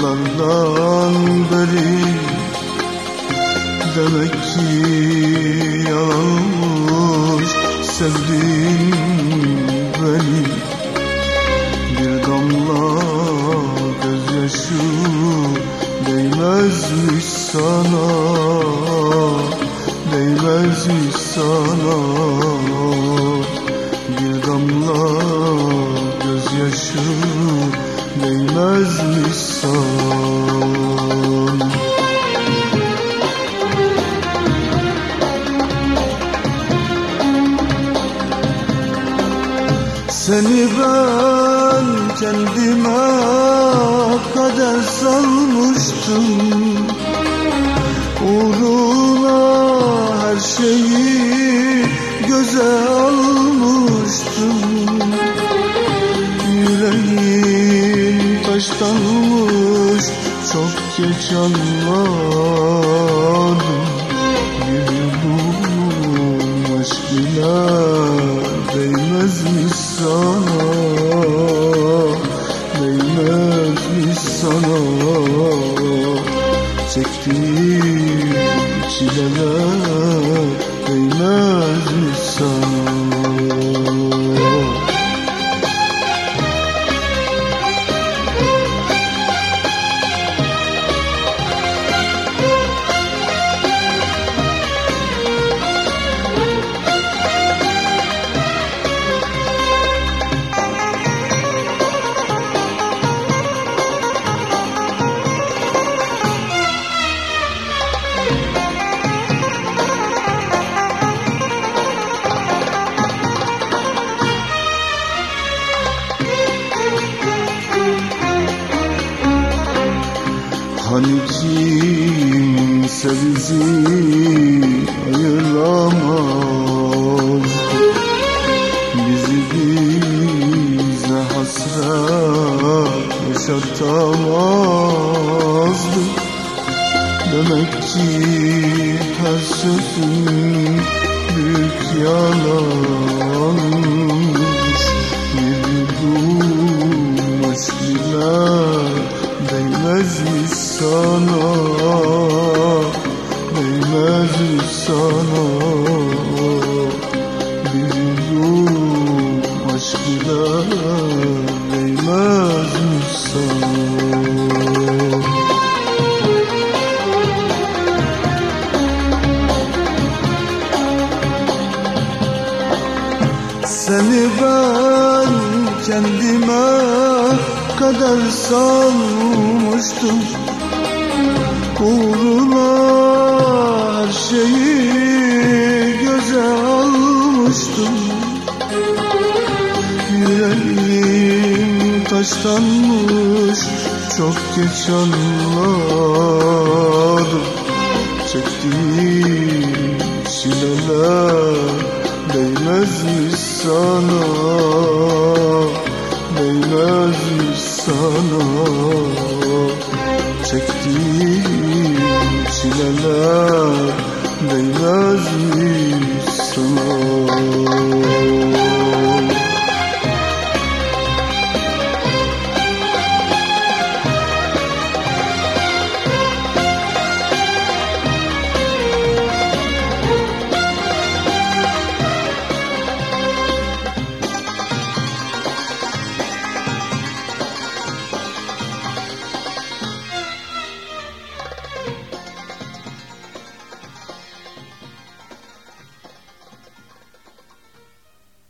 yıllardan beri Demek ki yalnız sevdin beni. Bir damla gözyaşı değmezmiş sana Değmezmiş sana. Bir damla gözyaşı değmezmiş sana. Seni ben kendime kader sanmıştım. Uğruna her şeyi göze almıştım. Yüreğim taştanmış çok geç anladım. Yudum aşk ile Çektiğim çileler Değmez mi sana Hani kimse bizi ayıramaz. Bizi bize hasret yaşatamazdı. Demek ki her sözün büyük yalanmış Seni ben kendime kadar sanmıştım. Uğruna her şeyi Yüreğim taştanmış çok geç anladım. Çektiğim çileler değmez mi sana? Değmez mi sana? Çektiğim çileler değmez mi sana